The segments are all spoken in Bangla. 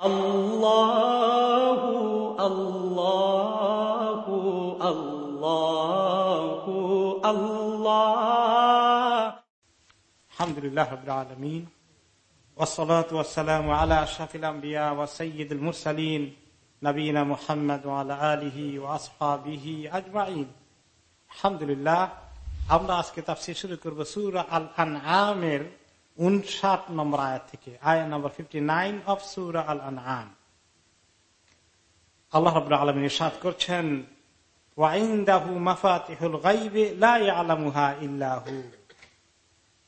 الله الله الله الله الحمد لله رب العالمين والصلاة والسلام على أشرف الأنبياء وسيد المرسلين نبينا محمد وعلى آله وأصحابه أجمعين الحمد لله আমরা আজকে তাফসীর শুরু করব সূরা আল আনআমের 59 নম্বর আয়াত থেকে, আয়াত নম্বর 59 অফ সূরা আল আনআম আল্লাহ রাব্বুল আলামিন ইরশাদ করছেন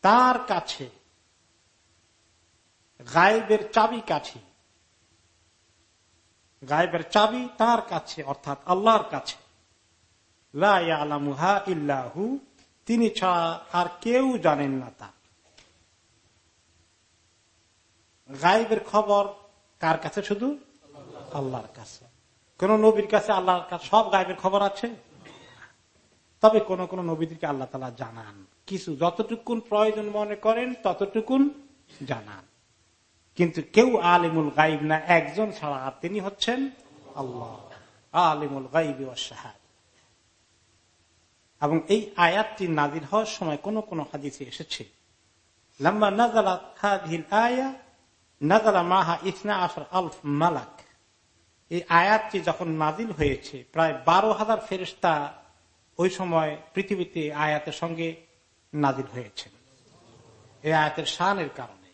তার কাছে, গায়েবের চাবি কাছে, গায়েবের চাবি তার কাছে, অর্থাৎ আল্লাহর কাছে। লাহা তিনি ছাড়া আর কেউ জানেন না তা। গায়েবের খবর কার কাছে শুধু? আল্লাহর কাছে। কোন নবীর কাছে আল্লাহর কাছে সব গায়েবের খবর আছে? তবে কোন কোন নবীদেরকে আল্লাহ তালা জানান। কিছু যতটুকুন প্রয়োজন মনে করেন, ততটুকুন জানান। কিন্তু কেউ আলিমুল গাইব না, একজন ছাড়া আর তিনি হচ্ছেন আল্লাহ। আলিমুল গাইব এবং এই আয়াতটি নাজির হওয়ার সময় কোন কোন হাদিসে এসেছে লম্বা নাজালা হাদিল আয়া নাজালা মাহা ইসনা আসর আলফ মালাক। এই আয়াতটি যখন নাজিল হয়েছে, প্রায় বারো হাজার ফেরিস্তা ওই সময় পৃথিবীতে আয়াতের সঙ্গে নাজিল হয়েছে। এই আয়াতের শানের কারণে।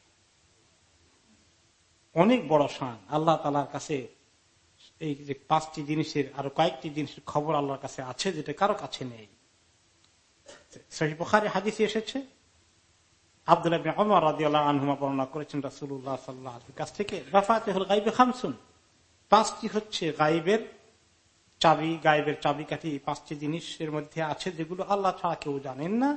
অনেক বড় শান। আল্লাহ তালার কাছে এই যে পাঁচটি জিনিসের, আরও কয়েকটি জিনিসের খবর আল্লাহর কাছে আছে, যেটা কারও কাছে নেই। সহিবুখারি হাদিসে এসেছে আবদুল্লাহ অমর আনহুমা বর্ণনা করেছেন রাসুল্লাহ সাল্লাহ কাছ থেকে রাফাতে হল গাইবে খামসুন। পাঁচটি হচ্ছে গাইবের চাবি গাইবের চাবি কাঠি পাঁচটি জিনিসের মধ্যে আছে যেগুলো আল্লাহ ছাড়া কেউ জানেন না।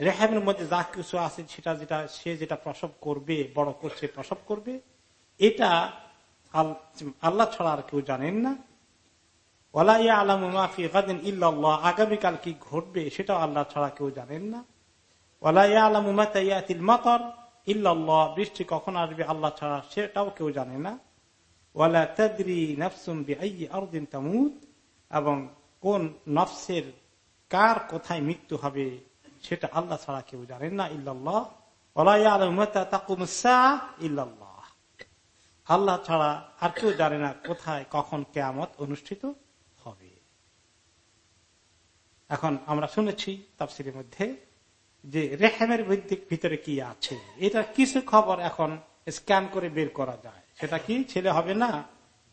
রেহামের মধ্যে যা কিছু আছে সেটা যেটা, সে যেটা প্রসব করবে, বড় করছে, প্রসব করবে, এটা আল্লাহ ছাড়া আর কেউ জানেন না। মাফি আগামীকাল কি ঘটবে সেটাও আল্লাহ ছাড়া কেউ জানেন না। বৃষ্টি কখন আসবে আল্লাহ ছাড়া সেটাও কেউ জানে না। ওয়ালা এবং কোন নফসের কার কোথায় মৃত্যু হবে সেটা আল্লাহ ছাড়া কেউ জানেন না ইল্লাল্লাহ। আল্লাহ ছাড়া আর কেউ জানে না কোথায়, কখন কেয়ামত অনুষ্ঠিত। এখন আমরা শুনেছি তাফসিরের মধ্যে যে রেহেমের ভিতরে কি আছে? এটা কিছু খবর এখন স্ক্যান করে বের করা যায়। সেটা কি? ছেলে হবে না,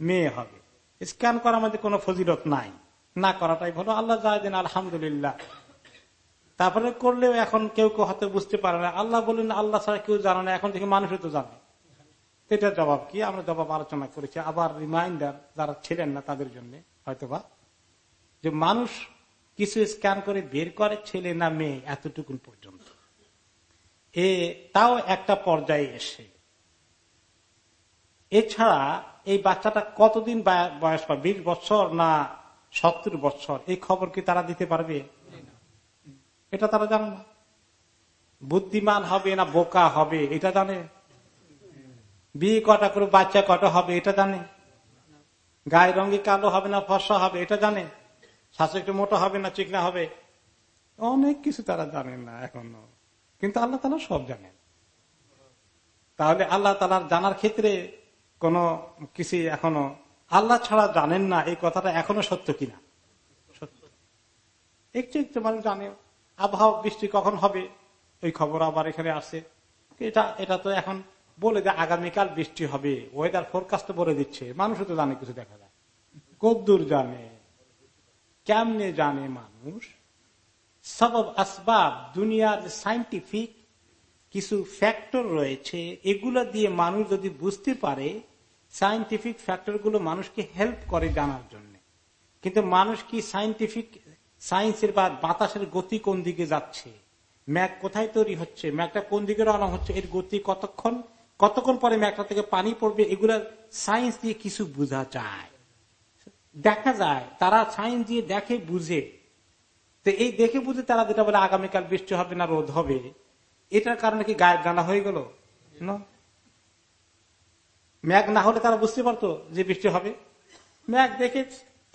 মেয়ে হবে। স্ক্যান করা আমাদের কোনো ফজিলত নাই। না করাটাই ভালো। আল্লাহ যায় দেন, আলহামদুলিল্লাহ। তারপরে করলেও এখন কেউ কেউ হয়তো বুঝতে পারে না। আল্লাহ বললেন, আল্লাহ ছাড়া কেউ জানে না। এখন থেকে মানুষও তো জানে। এটা জবাব কি? আমরা জবাব আলোচনা করেছি। আবার রিমাইন্ডার যারা ছিলেন না তাদের জন্য, হয়তোবা। যে মানুষ কিছু স্ক্যান করে বের করে ছেলে না মেয়ে এতটুকুন পর্যন্ত। এ, তাও একটা পর্যায়ে এসে। এছাড়া এই বাচ্চাটা কতদিন বয়স পাবে বিশ বছর না সত্তর বছর? এই খবর কি তারা দিতে পারবে? এটা তারা জানে না। বুদ্ধিমান হবে না বোকা হবে, এটা জানে? বিয়ে কটা করে বাচ্চা কটা হবে, এটা জানে? গায়ের রঙে কালো হবে না ফসা হবে, এটা জানে? শ্বাস একটু মোটা হবে না চিকনা হবে? অনেক কিছু তারা জানেন না এখনও। কিন্তু আল্লাহ তালা সব জানেন। তাহলে আল্লাহ তালার জানার ক্ষেত্রে কোন কিছু এখনও আল্লাহ ছাড়া জানেন না, এই কথাটা এখনও সত্য কিনা? সত্য। একটু একটু মানুষ জানে। আবহাওয়া বৃষ্টি কখন হবে? ওই খবর আবার এখানে আসে এটা এটা তো এখন বলে যে আগামীকাল বৃষ্টি হবে। ওয়েদার ফোরকাস্ট বলে দিচ্ছে। মানুষও তো জানে, কিছু দেখা যায়। কদ্দুর জানে। কেমনে জানে মানুষ? সবব আসবাব, দুনিয়ার সাইন্টিফিক কিছু ফ্যাক্টর রয়েছে। এগুলো দিয়ে মানুষ যদি বুঝতে পারে সাইন্টিফিক ফ্যাক্টরগুলো মানুষকে হেল্প করে জানার জন্য। কিন্তু মানুষ কি সাইন্টিফিক সায়েন্সের বা বাতাসের গতি কোন দিকে যাচ্ছে? ম্যাক কোথায় তৈরি হচ্ছে? ম্যাকটা কোন দিকে রওনা হচ্ছে? এর গতি কতক্ষণ? কতক্ষণ পরে ম্যাকটা থেকে পানি পড়বে? এগুলা সায়েন্স দিয়ে কিছু বোঝা যায়। দেখা যায়, তারা সায়েন্স দিয়ে দেখে বুঝে। তো এই দেখে বুঝে তারা যেটা বলে, আগামীকাল বৃষ্টি হবে না, রোদ হবে। এটার কারণে কি গায়েব জানা হয়ে গেল? ম্যাগ না হলে তারা বুঝতে পারতো যে বৃষ্টি হবে। ম্যাগ দেখে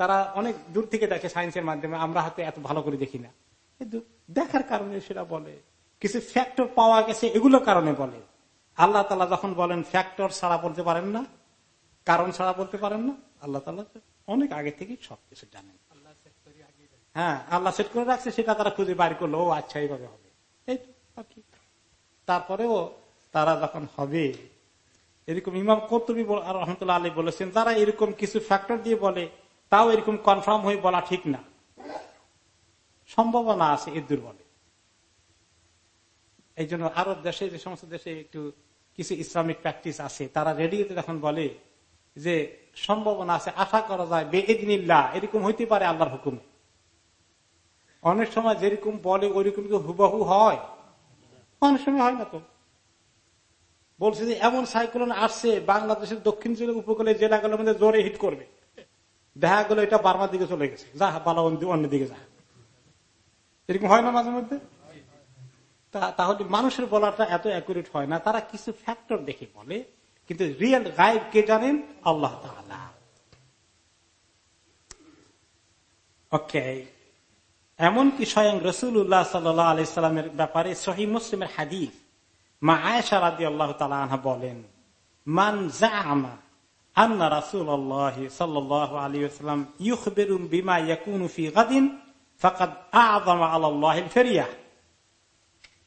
তারা অনেক দূর থেকে দেখে সায়েন্সের মাধ্যমে, আমরা হয়তো এত ভালো করে দেখি না। কিন্তু দেখার কারণে সেটা বলে। কিছু ফ্যাক্টর পাওয়া গেছে, এগুলোর কারণে বলে। আল্লাহ তালা যখন বলেন ফ্যাক্টর ছাড়া বলতে পারেন না, কারণ ছাড়া বলতে পারেন না, আল্লাহ তালা অনেক আগে থেকে সবকিছু জানেন। হ্যাঁ আল্লাহ সেট করে রাখছে সেটা তারা খুঁজে বাইর করল ও আচ্ছা এইভাবে হবে। এই তারপরেও তারা যখন হবে এরকম ইমাম কর্তুবী রহমতুল্লাহ আলী বলেছেন তারা এরকম কিছু ফ্যাক্টর দিয়ে বলে তাও এরকম কনফার্ম হয়ে বলা ঠিক না। সম্ভাবনা আছে এর দুর্বলে। এই জন্য আরব দেশে যে সমস্ত দেশে একটু কিছু ইসলামিক প্র্যাকটিস আছে তারা রেডিওতে যখন বলে যে সম্ভাবনা আছে, আশা করা যায় বেদিনিল্লা এরকম হইতে পারে আল্লাহর হুকুমে। অনেক সময় যেরকম বলে, ওইরকম কি হুবাহু হয়? অনেক সময় হয় না তো। বলছে যে এমন সাইক্লোন আসছে, বাংলাদেশের দক্ষিণ উপকূলে জেলাগুলোর মধ্যে জোরে হিট করবে। দেখা গেল এটা বার্মার দিকে চলে গেছে। যা, বালা, অন্য দিকে যা। এরকম হয় না মাঝে মধ্যে? তাহলে মানুষের বলাটা এত অ্যাকুরেট হয় না। তারা কিছু ফ্যাক্টর দেখে বলে কিন্তু রিয়েল গাইব কে জানেন? আল্লাহ ওকে। এমনকি স্বয়ং রসুল্লাহ সাল্লাহ আলাইস্লামের ব্যাপারে সহি মুসলিমের হাদিফ মা আয়সা রাদি আল্লাহ তালা বলেন, মান আলী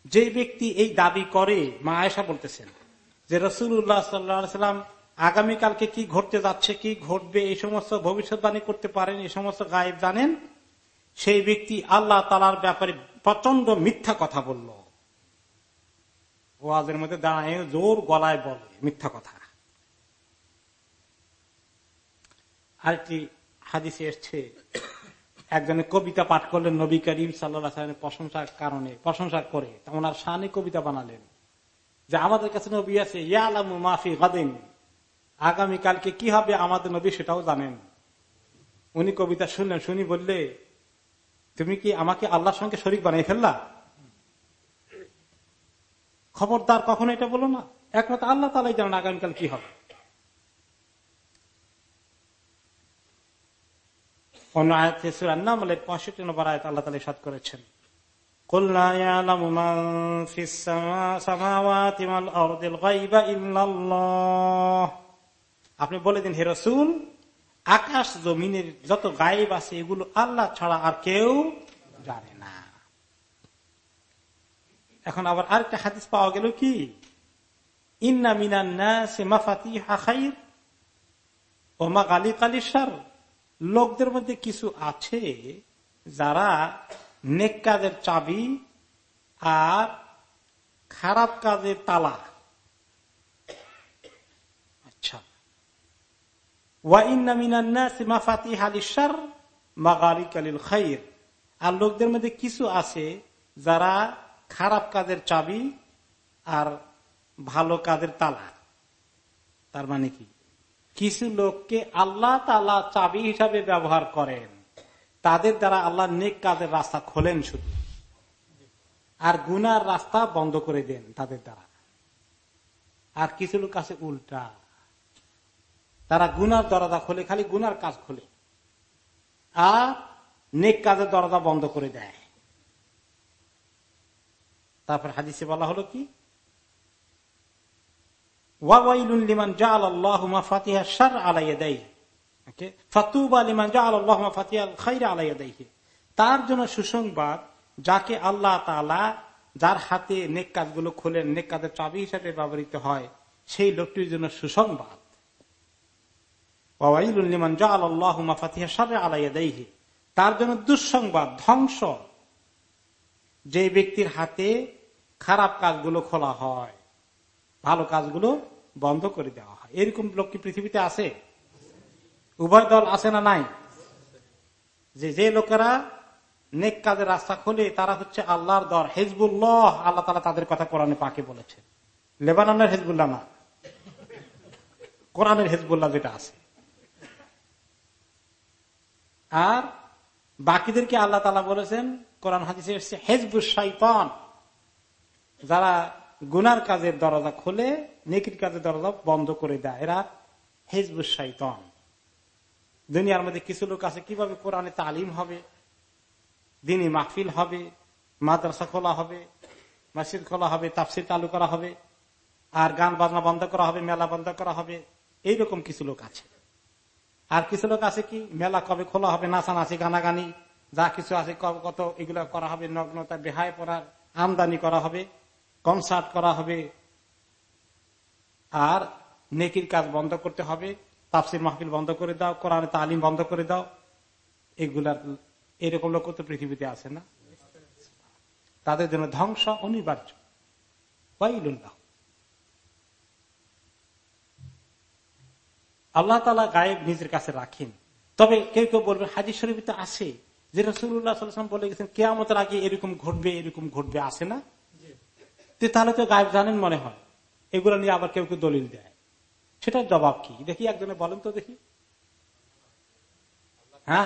যে ব্যক্তি এই দাবি করে, মা আয়সা বলতেছেন যে রসুল্লাহ সাল্লাম আগামীকালকে কি ঘটতে যাচ্ছে, কি ঘটবে, এই সমস্ত ভবিষ্যৎবাণী করতে পারেন, এই সমস্ত গায়েব জানেন? সেই ব্যক্তি আল্লাহ তালার ব্যাপারে প্রচণ্ড মিথ্যা কথা বলল। ওয়াজের মধ্যে দাঁড়ায়, জোর গলায় বলে মিথ্যা কথা। আরেকটি হাদিসে এসছে একজনের কবিতা পাঠ করলেন নবী করিম সাল্লামের প্রশংসার কারণে প্রশংসা করে ওনার শানে কবিতা বানালেন। যে আমাদের কাছে নবী আছে, ইয়ালামু মাফি গাদিন। আগামীকালকে কি হবে আমাদের নবী সেটাও জানেন। উনি কবিতা শুনলেন, শুনি বললে, তুমি কি আমাকে আল্লাহর সঙ্গে শরিক বানিয়ে ফেললা? খবরদার কখনো এটা বলো না। একমাত্র আল্লাহ তালাই জানেন আগামীকাল কি হবে। অন্য আয়াতে পঁয়ষট্টি নম্বর আয়াত আল্লাহ তালা সাত করেছেন। আপনি বলে দিন হেরসুল আকাশ জমিনের যত গায়েব আছে, এগুলো আল্লাহ ছাড়া আর কেউ জানে না। এখন আবার আরেকটা হাদিস পাওয়া গেল কি? ইন্না মিনান্না লোকদের মধ্যে কিছু আছে যারা নেক কাজের চাবি আর খারাপ কাজের তালা। আচ্ছা। আর লোকদের মধ্যে কিছু আছে যারা খারাপ কাজের চাবি আর ভালো কাজের তালা। তার মানে কি? কিছু লোককে আল্লাহ তালা চাবি হিসাবে ব্যবহার করেন। তাদের দ্বারা আল্লাহ নেক কাজের রাস্তা খোলেন শুধু। আর গুনার রাস্তা বন্ধ করে দেন তাদের দ্বারা। আর কিছু লোক আছে উল্টা। তারা গুনার দরজা খোলে, খালি গুনার কাজ খোলে। আর নেক কাজের দরজা বন্ধ করে দেয়। তারপর হাদিসে বলা হলো কি? লিমান জাল আল্লাহ ফাতিহা সার আলাইয়া দেয় তার জন্য সুসংবাদ যাকে আল্লাহ যার হাতে নেক কাজগুলো খোলেন, নেক কাজের চাবি হিসাবে ব্যবহৃত হয়, সেই লোকটির জন্য সুসংবাদ। তার জন্য দুঃসংবাদ, ধ্বংস। যে ব্যক্তির হাতে খারাপ কাজগুলো খোলা হয়, ভালো কাজগুলো বন্ধ করে দেওয়া হয়। এরকম লোক কি পৃথিবীতে আছে? উভয় দল আছে না নাই? যে যে লোকেরা নেক কাজের রাস্তা খোলে, তারা হচ্ছে আল্লাহর দর। হেজবুল্লাহ, আল্লাহ তালা তাদের কথা কোরআনে পাকে বলেছে। লেবাননের হেজবুল্লাহ না। কোরআনের হেজবুল্লাহ যেটা আছে। আর বাকিদেরকে আল্লাহ তালা বলেছেন, কোরআন হাদিসে এসছে হেজবুর শৈতান যারা গুনার কাজের দরজা খুলে, নেকির কাজের দরজা বন্ধ করে দেয়, এরা হেজবুর শৈতান দুনিয়ার মধ্যে কিছু লোক আছে, কীভাবে কোরআনে তালিম হবে? দিনই মাহফিল হবে, মাদ্রাসা খোলা হবে, মসজিদ খোলা হবে, তাফসির চালু করা হবে, আর গান বাজনা বন্ধ করা হবে, মেলা বন্ধ করা হবে, এইরকম কিছু লোক আছে। আর কিছু লোক আছে কি, মেলা কবে খোলা হবে, নাচানাচি, গানাগানি, যা কিছু আছে কত, এগুলো করা হবে, নগ্নতা, বেহায় পড়ার আমদানি করা হবে কনসার্ট করা হবে, আর নেকির কাজ বন্ধ করতে হবে তাফসির মাহফিল বন্ধ করে দাও, কোরআন তালিম বন্ধ করে দাও। এগুলার, এরকম লোক তো পৃথিবীতে আছে না। তাদের জন্য ধ্বংস অনিবার্য। আল্লাহ তালা গায়েব নিজের কাছে রাখেন। তবে কেউ কেউ বলবে হাজির শরীফ তো আছে। যে রসুল্লাহাম বলে গেছেন, কেয়ামতের আগে এরকম ঘটবে এরকম ঘটবে আসে না? তাহলে তো গায়েব জানেন মনে হয়। এগুলো নিয়ে আবার কেউ কেউ দলিল দেয়। সেটার জবাব কি? দেখি একজনে বলেন তো দেখি। হ্যাঁ?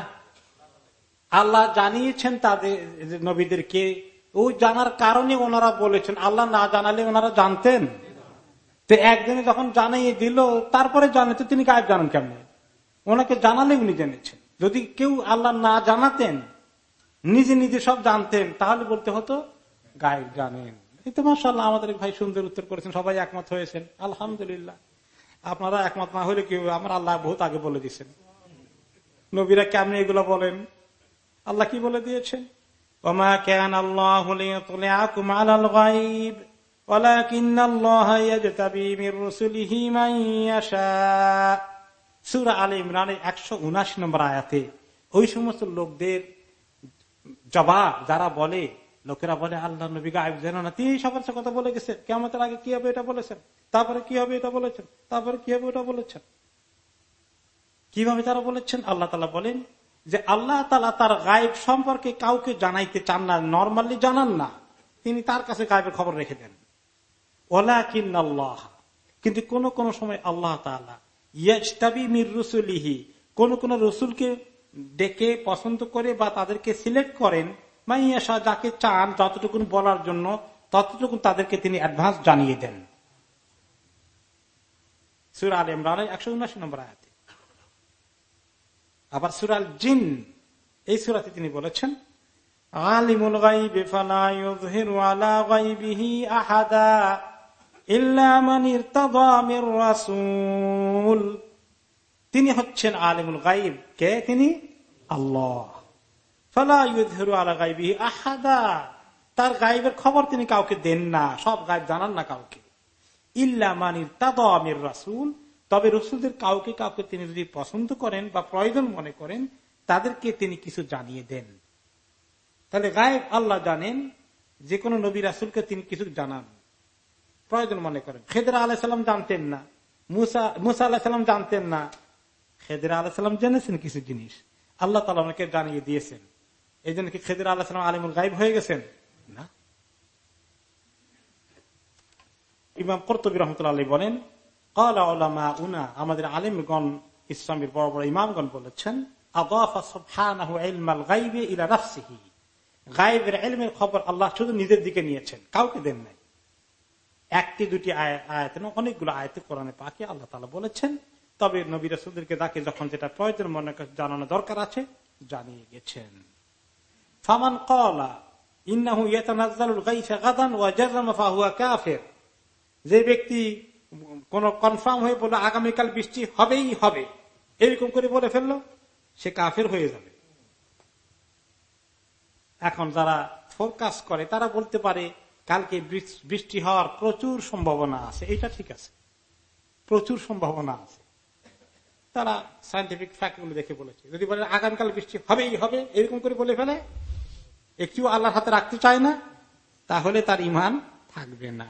আল্লাহ জানিয়েছেন তাদের, নবীদেরকে। ওই জানার কারণে ওনারা বলেছেন, আল্লাহ না জানালে ওনারা জানতেন। তো একদিনে যখন জানাইয়ে দিল, তারপরে জানে, তো তিনি গায়েব জানেন কেমন? ওনাকে জানালে উনি জেনেছেন। যদি কেউ আল্লাহ না জানাতেন, নিজে নিজে সব জানতেন, তাহলে বলতে হতো, গায়েব জানেন। এই তো মাসাল্লাহ আমাদের ভাই সুন্দর উত্তর করেছেন, সবাই একমত হয়েছেন। আলহামদুলিল্লাহ। আপনারা একমত না হলে কি আমার আল্লাহ বহুত আগে বলে দিয়েছেন। নবীরা কেমন এগুলো বলেন? আল্লাহ কি বলে দিয়েছেন? ওমা কেন আল্লাহ সুরা আলী ইমরানের একশো উনাশি নম্বর আয়াতে ওই সমস্ত লোকদের জবাব যারা বলে লোকেরা বলে, আল্লাহ নবী গায়েব যেন না। তিনি সাথে কথা বলে গেছে কেমন আগে কি হবে এটা বলেছেন? তারপরে কি হবে এটা বলেছেন? তারপরে কি হবে এটা বলেছেন? কীভাবে তারা বলেছেন? আল্লাহ তালা বলেন যে, আল্লাহ তালা তার গায়েব সম্পর্কে কাউকে জানাইতে চান না, নর্মালি জানান না। তিনি তার কাছে গায়েবের খবর রেখে দেন। ওলা কিন্নাল্লাহ কিন্তু কোন কোন সময় আল্লাহ তালা ইয়াজতাবি মির রসুলিহি, কোন কোন রসুলকে ডেকে পছন্দ করে বা তাদেরকে সিলেক্ট করেন মাইয়াশা যাকে চান যতটুকু বলার জন্য ততটুকু তাদেরকে তিনি অ্যাডভান্স জানিয়ে দেন। সুরাল ইমরানের একশো উনাশি নম্বর আয়াতে। আবার সুরাল জিন, এই সুরাতে তিনি বলেছেন, আলিমুল গাইবে ফালা আহাদা তিনি হচ্ছেন আলিমুল গাইব কে তিনি? আল্লাহ। আহাদা। তার গাইবের খবর তিনি কাউকে দেন না, সব গাইব জানান না কাউকে। ইল্লা মানির তাদের রাসুল। তবে রসুলদের কাউকে কাউকে তিনি যদি পছন্দ করেন বা প্রয়োজন মনে করেন, তাদেরকে তিনি কিছু জানিয়ে দেন। তাহলে গায়েব আল্লাহ জানেন, যে কোনো নবী রাসুলকে তিনি কিছু জানান। প্রয়োজন মনে করেন। খেদরা আলাইসাল্লাম জানতেন না। মুসা মুসা আলাহিসাল্লাম জানতেন না। খেদরা আলাহিসাল্লাম জেনেছেন কিছু জিনিস। আল্লাহ তালা আমাকে জানিয়ে দিয়েছেন। এই জন্য কি খেদির আল্লাহাম আলিমুল গাইব হয়ে গেছেন? না। ইমাম কর্তবী রহমতুল্লাহ বলেন, কলা উনা আমাদের আলিমগণ, ইসলামের বড় বড় ইমামগণ বলেছেন আল্লাহ নিজের দিকে নিয়েছেন, কাউকে দেন নাই। একটি, দুটি আল্লাহ তালা বলেছেন। তবে নবী প্রয়োজন মনে জানানো দরকার আছে, জানিয়ে গেছেন। ফামান কলা ইন্নাহু যে ব্যক্তি কোন কনফার্ম হয়ে বলল, আগামীকাল বৃষ্টি হবেই হবে। এরকম করে বলে ফেলল, সে কাফের হয়ে যাবে। এখন যারা ফোরকাস্ট করে, তারা বলতে পারে, কালকে বৃষ্টি হওয়ার প্রচুর সম্ভাবনা আছে। এটা ঠিক আছে। প্রচুর সম্ভাবনা আছে। তারা সাইন্টিফিক ফ্যাক্টগুলো দেখে বলেছে। যদি বলে, আগামীকাল বৃষ্টি হবেই হবে, এরকম করে বলে ফেলে একটু আল্লাহর হাতে রাখতে চায় না তাহলে তার ইমান থাকবে না।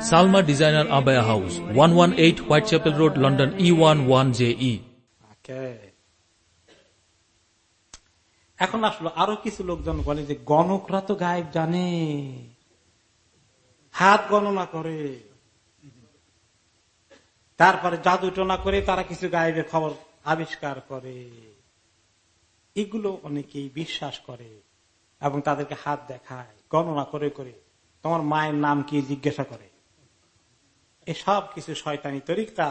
Salma designer abaya house one one eight Whitechapel road, London E one one J E এখন আসলো আরও কিছু লোকজন বলে যে, গণকরা তো গায়েব জানে। হাত গণনা করে। তারপরে জাদু টোনা করে তারা কিছু গায়েবের খবর আবিষ্কার করে। এগুলো অনেকেই বিশ্বাস করে এবং তাদেরকে হাত দেখায়, গণনা করে করে। তোমার মায়ের নাম কি জিজ্ঞাসা করে। এসব কিছু শয়তানি তরিকা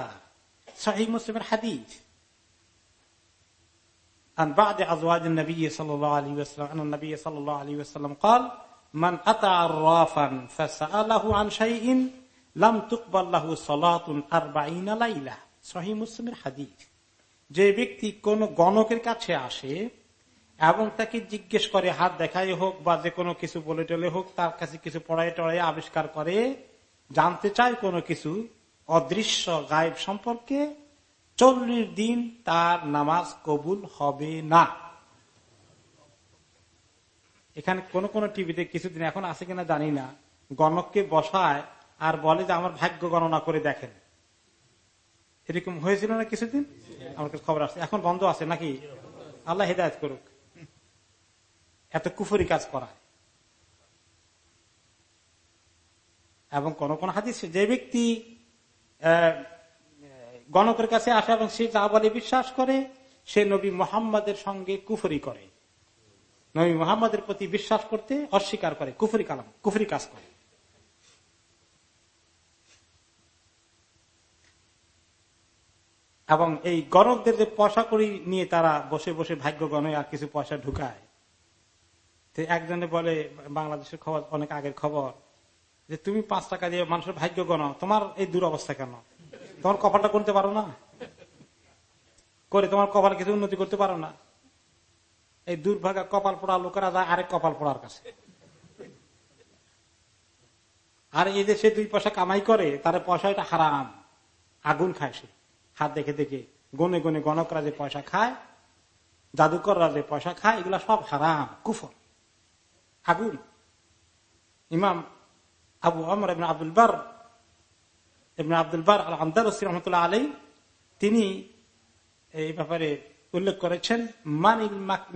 শাহী মুসলিমের হাদিস عن بعض أزواج النبي صلى الله عليه وسلم أن النبي صلى الله عليه وسلم قال من أتى عرافا فسأله عن شيء لم تقبل له صلاة أربعين ليلة صحيح مسلم الحديث যে ব্যক্তি কোন গণকের কাছে আসে এবং তাকে জিজ্ঞেস করে হাত দেখাই হোক বা যে কোনো কিছু বলে টলে হোক তার কাছে কিছু পড়াই টড়াই আবিষ্কার করে জানতে চায় কোনো কিছু অদৃশ্য গায়েব সম্পর্কে। চল্লিশ দিন তার নামাজ কবুল হবে না। এখানে কোন কোন টিভিতে কিছুদিন এখন আছে কিনা জানি না। গণককে বসায় আর বলে যে আমার ভাগ্য গণনা করে দেখেন। এরকম হয়েছিল না কিছুদিন? আমার কাছে খবর আসছে। এখন বন্ধ আছে নাকি? আল্লাহ হেদায়ত করুক। এত কুফরি কাজ করায়। এবং কোন কোন হাদিস, যে ব্যক্তি গণকের কাছে আসে এবং সে যা বলে বিশ্বাস করে, সে নবী মোহাম্মদের সঙ্গে কুফরি করে। নবী মোহাম্মদের প্রতি বিশ্বাস করতে অস্বীকার করে, কুফরি কালাম, কুফরি কাজ করে। এবং এই গণকদের যে পয়সা করি নিয়ে তারা বসে বসে ভাগ্য গণে আর কিছু পয়সা ঢুকায়। একজনে বলে, বাংলাদেশের খবর, অনেক আগের খবর। যে তুমি পাঁচ টাকা দিয়ে মানুষের ভাগ্য গণ তোমার এই দুরবস্থা কেন? তোমার কপালটা করতে পারো না? করে তোমার কপাল কিছু উন্নতি করতে পারো না? এই দুর্ভাগা কপাল পোড়া লোকেরা যায় আরেক কপাল পোড়ার কাছে। আর এই দেশে দুই পয়সা কামাই করে, তার পয়সা এটা হারাম। আগুন খায় সে। হাত দেখে দেখে। গনে গনে গণকরা যে পয়সা খায়, জাদুকররা যে পয়সা খায়, এগুলা সব হারাম, কুফর। আগুন। ইমাম আবু আমর আব্দুল বার আব্দুল বার আল আমদার রহমতুল্লাহ আলী তিনি এই ব্যাপারে উল্লেখ করেছেন,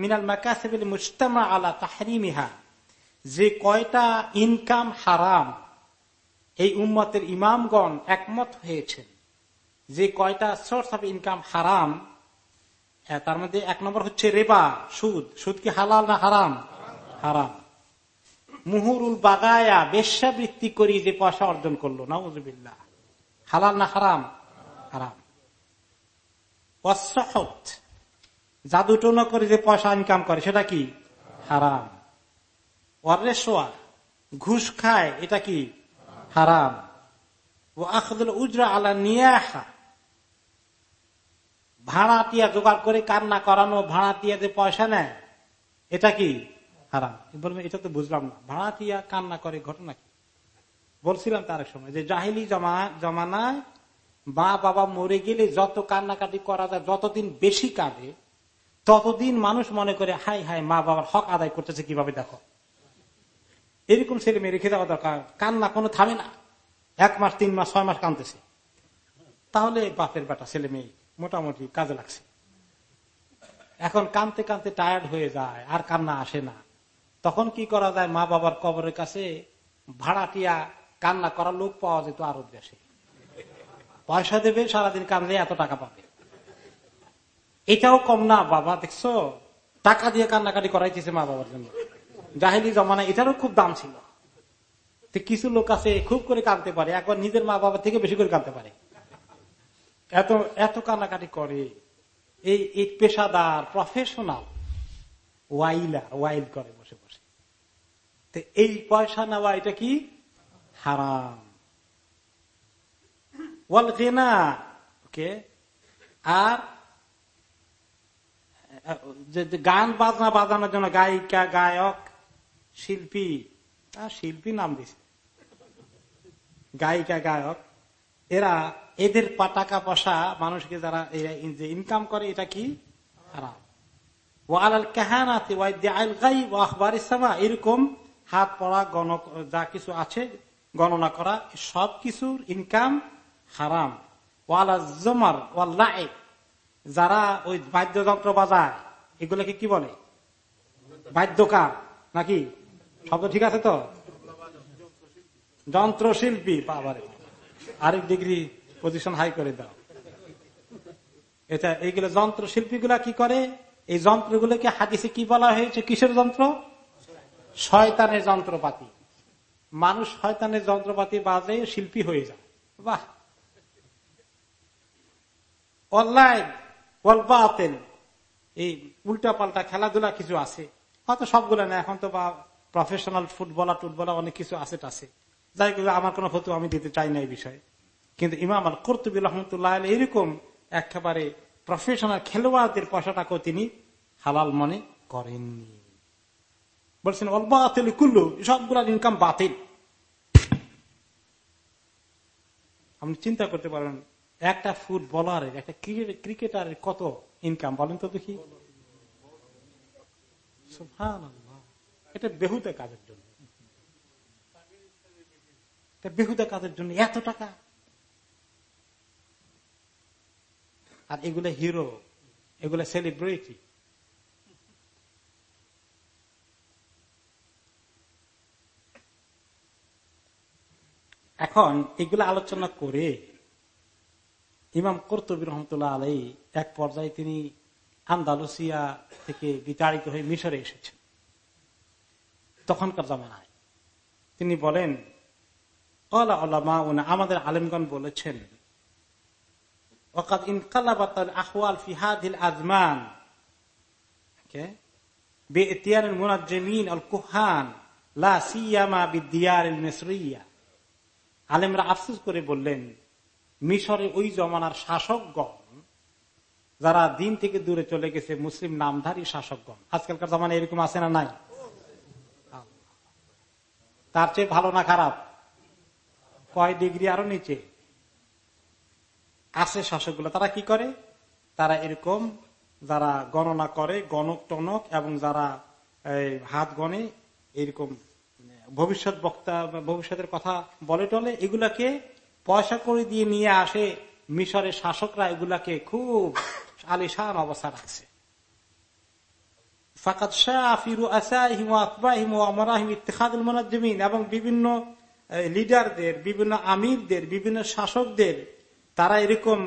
মিনাল মাকাসেবিল মুস্তামা আলা তাহরিমিহা যে কয়টা ইনকাম হারাম, এই উম্মতের ইমামগণ একমত হয়েছেন। যে কয়টা সোর্স অফ ইনকাম হারাম তার মধ্যে এক নম্বর হচ্ছে রেবা, সুদ। সুদ কি হালাল না হারাম? হারাম। মুহুরুল বাগায়া, বেশ্যাবৃত্তি করি যে পয়সা অর্জন করল নজবিল্লা হালাল না হারাম? হারাম। জাদু টোনা করে যে পয়সা ইনকাম করে, সেটা কি? হারাম। ঘুষ খায়, এটা কি? হারাম। ও আখদুল উজরা আলা নিয়ে আসা ভাড়াটিয়া জোগাড় করে কান্না করানো, ভাড়াটিয়া যে পয়সা নেয়, এটা কি? হারাম। বলবেন এটা তো বুঝলাম না। ভাড়াটিয়া কান্না করে ঘটনা কি? বলছিলাম তার সময় যে, জাহিলি জমা, জমানায় মা বাবা মরে গেলে যত কান্নাকাটি করা যায়, যতদিন বেশি কাঁদে, ততদিন মানুষ মনে করে হাই হাই মা বাবার হক আদায় করতেছে কীভাবে দেখো? এরকম ছেলে মেয়ে রেখে দেওয়া দরকার। কান্না কোনো থামে না। এক মাস, তিন মাস, ছয় মাস কাঁদতেছে। তাহলে বাপের বেটা ছেলে মেয়ে মোটামুটি কাজে লাগছে। এখন কানতে কানতে টায়ার্ড হয়ে যায়, আর কান্না আসে না। তখন কি করা যায়? মা বাবার কবরের কাছে ভাড়াটিয়া কান্না করার লোক পাওয়া যেত আরব দেশে। পয়সা দেবে, সারাদিন কামলে এত টাকা পাবে। এটাও কম না, বাবা, দেখছ? টাকা দিয়ে কান্নাকাটি করাইতেছে মা বাবার জন্য। জাহিলি জমানা এটারও খুব দাম ছিল। কিছু লোক আছে, খুব করে কাঁদতে পারে, একবার নিজের মা বাবা থেকে বেশি করে কাঁদতে পারে। এত এত কান্নাকাটি করে। এই পেশাদার প্রফেশনাল ওয়াইলা ওয়াইল করে বসে। এই পয়সা নেওয়া, এটা কি? হারাম। ওয়াল ওকে? আর গান বাজনা বাজানোর জন্য গায়িকা, গায়ক, শিল্পী, আর শিল্পী নাম দিছে। গায়িকা, গায়ক। এরা, এদের টাকা, পয়সা মানুষকে যারা এরা যে ইনকাম করে, এটা কি? হারাম। ও আলাল কাহানাতে ওয়াইদ্যাল গাইব ও আখবার ইসলামা এরকম হাত পড়া, গণ, যা কিছু আছে, গণনা করা, সব কিছুর ইনকাম হারাম। ওয়ালা জমার ওয়াল্লাহ যারা ওই বাদ্যযন্ত্র বাজায়, এগুলোকে কি বলে? বাদ্যকার, নাকি? শব্দ ঠিক আছে তো? যন্ত্রশিল্পী, বাবারে। আরেক ডিগ্রি পজিশন হাই করে দাও। এটা, এইগুলো যন্ত্রশিল্পী গুলা কি করে? এই যন্ত্রগুলোকে হাদিসে কি বলা হয়েছে? কিসের যন্ত্র? শয়তানের যন্ত্রপাতি। মানুষ শয়তানের যন্ত্রপাতি বাজে, শিল্পী হয়ে যায়। বাহ! অনলাইন বাতেন এই উল্টা পাল্টা খেলাধুলা কিছু আছে। হয়তো সবগুলো না, এখন তো বা প্রফেশনাল ফুটবলার টুটবলার অনেক কিছু আছে টাছে। যাই আমার কোনো ফটো আমি দিতে চাই না এই বিষয়ে। কিন্তু ইমাম আল কর্তুবী রহমতুল্লাহ আলী এরকম একেবারে প্রফেশনাল খেলোয়াড়দের পয়সাটাকেও তিনি হালাল মনে করেননি। বলছেন অল্প আতেল কুল্লু সবগুলার ইনকাম বাতিল। আপনি চিন্তা করতে পারেন, একটা ফুটবলারের, একটা ক্রিকেটারের কত ইনকাম বলেন তো দেখি। এটা বেহুদা কাজের জন্য। বেহুদা কাজের জন্য এত টাকা। আর এগুলো হিরো, এগুলো সেলিব্রিটি এখন এগুলো আলোচনা করে ইমাম কর্তবী রহমতুল্লাহ আলাই এক পর্যায়ে তিনি আন্দালুসিয়া থেকে বিতাড়িত হয়ে মিশরে এসেছেন তখনকার জামানায় তিনি বলেন কলা আল্লামা আমাদের আলেমগণ বলেছেন وقد انقلبت الأحوال في هذه الأزمان okay? بإتيان المنجمين الكهان لا سيما بالديار المصرية আলেমরা আফসোস করে বললেন, মিশরে ওই জমানার শাসকগণ, যারা দিন থেকে দূরে চলে গেছে, মুসলিম নামধারী শাসকগণ। আজকালকার জমানা এরকম আছে না নাই? তার চেয়ে ভালো না খারাপ? কয় ডিগ্রি আরও নিচে? আছে শাসকগুলো। তারা কি করে? তারা এরকম, যারা গণনা করে গণক টনক এবং যারা হাত গণে, এরকম ভবিষ্যৎ বক্তা ভবিষ্যতের কথা বলে টলে, এগুলাকে পয়সা করে দিয়ে নিয়ে আসে মিশরের শাসকরা, এগুলাকে খুব আলিশান অবস্থা রাখছে। ফাকাত এবং বিভিন্ন লিডারদের, বিভিন্ন আমিরদের, বিভিন্ন শাসকদের, তারা এরকম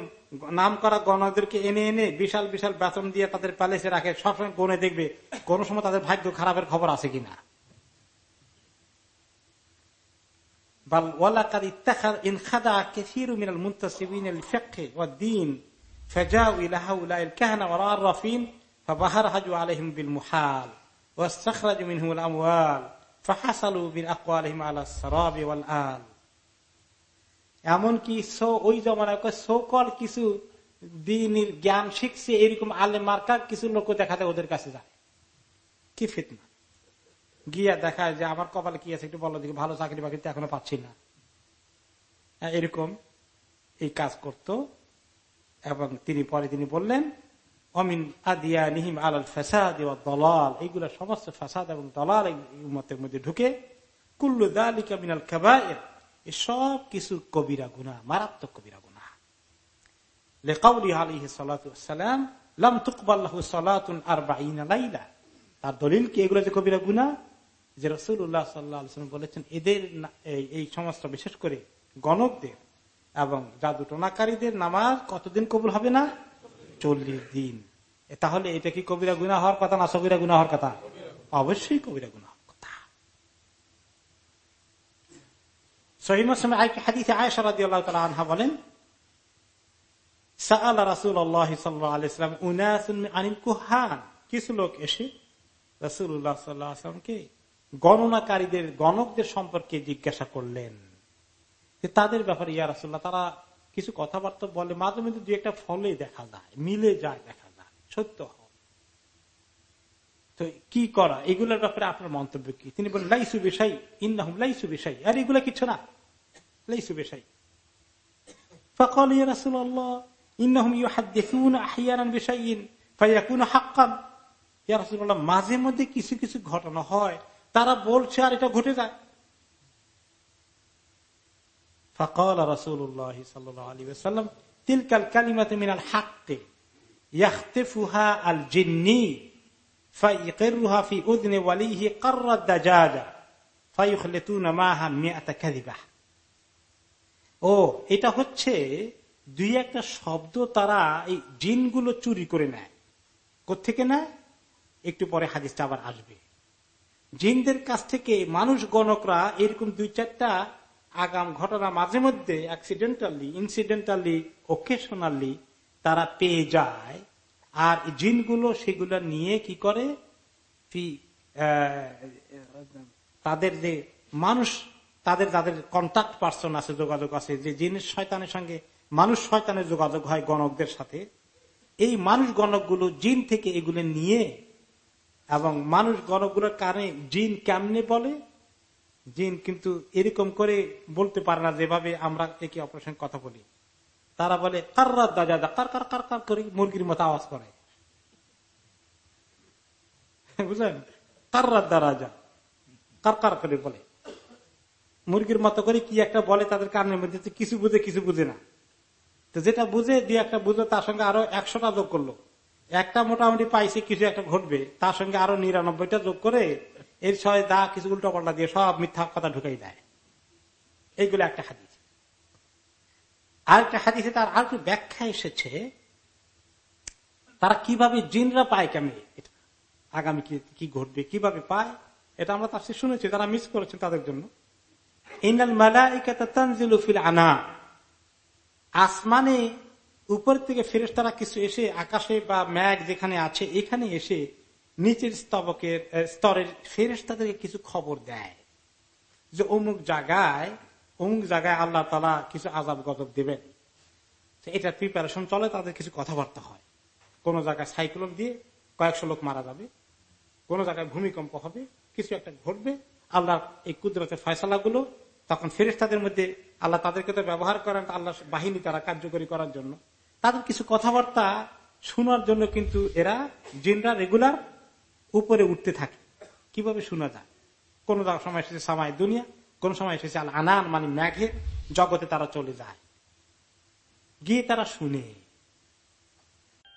নাম করা গণদেরকে এনে এনে বিশাল বিশাল বেতন দিয়ে তাদের প্যালেসে রাখে। সবসময় গনে দেখবে, কোন সময় তাদের ভাগ্য খারাপের খবর আছে কিনা। بل ولقد اتخذ انخدع كثير من المنتسبين للفقه والدين فجاءوا الى هؤلاء الكهنه والعرافين فبهرهجوا عليهم بالمحال واستخرجوا منهم الاموال فحصلوا من اقوالهم على السراب والآل এমনকি ওই জমানায় সোকল কিছু দিনের জ্ঞান শিখছে এরকম আলে মার্কা কিছু লোক দেখাতে ওদের কাছে যায় কি ফিতনা গিয়া দেখায় যে আমার কপালে কি আছে একটু বলো দেখি ভালো চাকরি বাকরি তো এখনও পাচ্ছি না। হ্যাঁ, এরকম এই কাজ করত এবং তিনি পরে তিনি বললেন অমিন আদিয়া নিহিম আলাল ফেসাদ দলাল। এইগুলো সমস্ত ফেসাদ এবং দলাল উম্মতের মধ্যে ঢুকে কুল্লু দালিকা মিনাল কাবায়ের এই সব কিছু কবিরা গুনা মারাত্মক কবিরা গুনা লেকাউলি আলিহি সালাম লাম তুকবাল্লাহু সালাতুন আরবাঈনা লাইলা। তার দলিল কি এগুলো যে কবিরা গুনা যে রসুল্লাহ সাল্লাম বলেছেন, এদের এই- সমস্ত বিশেষ করে গণকদের এবং জাদু টোনাকারীদের নামাজ কতদিন কবুল হবে না? চল্লিশ দিন। তাহলে এটা কি কবিরা গুনা হওয়ার কথা না সবিরা গুনা হওয়ার কথা? অবশ্যই কবিরা গুনা হওয়ার আয়সা কিছু লোক এসে সাল্লামকে গণনাকারীদের গণকদের সম্পর্কে জিজ্ঞাসা করলেন তাদের ব্যাপারে ইয়া রাসুল্লাহ তারা কিছু কথাবার্তা বলে মাঝে মধ্যে দু একটা ফলে দেখা যায় মিলে যায় দেখা যায় সত্য তো কি করা এগুলোর ব্যাপারে আপনার মন্তব্য কি তিনি বলেন লাইসু বিষয় ইন্নাহুম লাইসু বিষয় আর এগুলো কিছু না লাইসু বিষয় فقال يا رسول الله إنهم يحدثون أحيانا بشيء فيكون حقا يا رسول الله মাঝে মধ্যে কিছু কিছু ঘটনা হয় তারা বলছে আর এটা ঘটে যায়। ফকাল রসুল্লাহ সাল্লি সাল্লাম তিলকাল কালিমাতে মিনাল ও, এটা হচ্ছে দুই একটা শব্দ তারা এই জিনগুলো চুরি করে নেয়। কোথেকে না একটু পরে হাদিসটা আবার আসবে। জিনদের কাছ থেকে মানুষ গণকরা এরকম দুই চারটা আগাম ঘটনা মাঝে মধ্যে অ্যাক্সিডেন্টালি ইনসিডেন্টালি ওকেশনালি তারা পেয়ে যায়। আর জিনগুলো সেগুলো নিয়ে কি করে? তাদের যে মানুষ, তাদের তাদের কন্ট্যাক্ট পার্সন আছে, যোগাযোগ আছে, যে জিনিস শয়তানের সঙ্গে মানুষ শয়তানের যোগাযোগ হয় গণকদের সাথে। এই মানুষ গণকগুলো জিন থেকে এগুলো নিয়ে এবং মানুষ গণকগুলোর কারণে জিন কেমনে বলে? জিন কিন্তু এরকম করে বলতে পারে না যেভাবে আমরা একে অপারেশন কথা বলি। তারা বলে, কার কার কার মুরগির মতো আওয়াজ করে? বুঝলেন? করে বলে? মুরগির মতো করে কি একটা বলে তাদের কারণের মধ্যে কিছু বুঝে কিছু বুঝে না। তো যেটা বুঝে দিয়ে একটা বুঝলো, তার সঙ্গে আরও একশোটা যোগ করল। একটা মোটামুটি পাইছে, কিছু একটা ঘটবে। তার সঙ্গে আরও নিরানব্বইটা যোগ করে এর ছয় দা কিছু উল্টো পাল্টা দিয়ে সব মিথ্যা কথা ঢুকাই দেয়। এইগুলো একটা হাদিস। আরেকটা হাদিসে তার আর একটু ব্যাখ্যা এসেছে, তারা কীভাবে জিনরা পায় কেমন আগামী কি কি ঘটবে, কীভাবে পায়, এটা আমরা তার শুনেছি, তারা মিস করেছেন তাদের জন্য। ইনাল তানজিলু ফিল আনা, আসমানে উপর থেকে ফেরেস তারা কিছু এসে আকাশে বা ম্যাগ যেখানে আছে, এখানে এসে নিচের স্তবকের স্তরের ফেরেস তাদেরকে কিছু খবর দেয়। যে অমুক জায়গায় অমুক জায়গায় আল্লাহ তালা কিছু আজাব গজব দেবেন। এটা প্রিপারেশন চলে, তাদের কিছু কথাবার্তা হয়। কোন জায়গায় সাইক্লোন দিয়ে কয়েকশো লোক মারা যাবে, কোন জায়গায় ভূমিকম্প হবে, কিছু একটা ঘটবে আল্লাহ এই কুদরতের ফয়সলা তখন ফেরেস্তাদের মধ্যে আল্লাহ তাদেরকে তো ব্যবহার করেন আল্লাহ বাহিনী তারা কার্যকরী করার জন্য। তাদের কিছু কথাবার্তা শোনার জন্য কিন্তু এরা জিনরা রেগুলার উপরে উঠতে থাকে। কীভাবে শোনা যায়? কোন সময় এসেছে সামাই দুনিয়া, কোন সময় এসেছে আল আনান মানে ম্যাঘে জগতে তারা চলে যায়। গিয়ে তারা শুনে।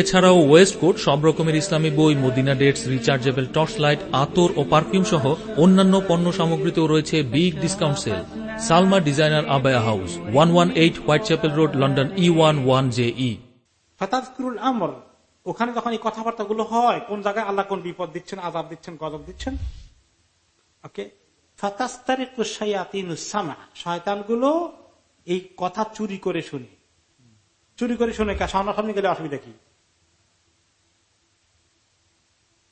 এছাড়াও ওয়েস্ট কোট সব রকমের ইসলামী বই, Medina dates, rechargeable torch light, আতর ও পারফিউম সহ অন্যান্য পণ্য সামগ্রীতেও রয়েছে big discount sale. Salma designer abaya house, one one eight Whitechapel road, London E one one J E আমর, ওখানে যখন এই কথাবার্তা গুলো হয়, কোন জায়গায় আল্লাহ কোন বিপদ দিচ্ছেন আজাব দিচ্ছেন, গজব দিচ্ছেন? ওকে? শয়তানগুলো এই কথা চুরি করে শুনে। চুরি করে শুনে সামনাসামনি গেলে অসুবিধা কি?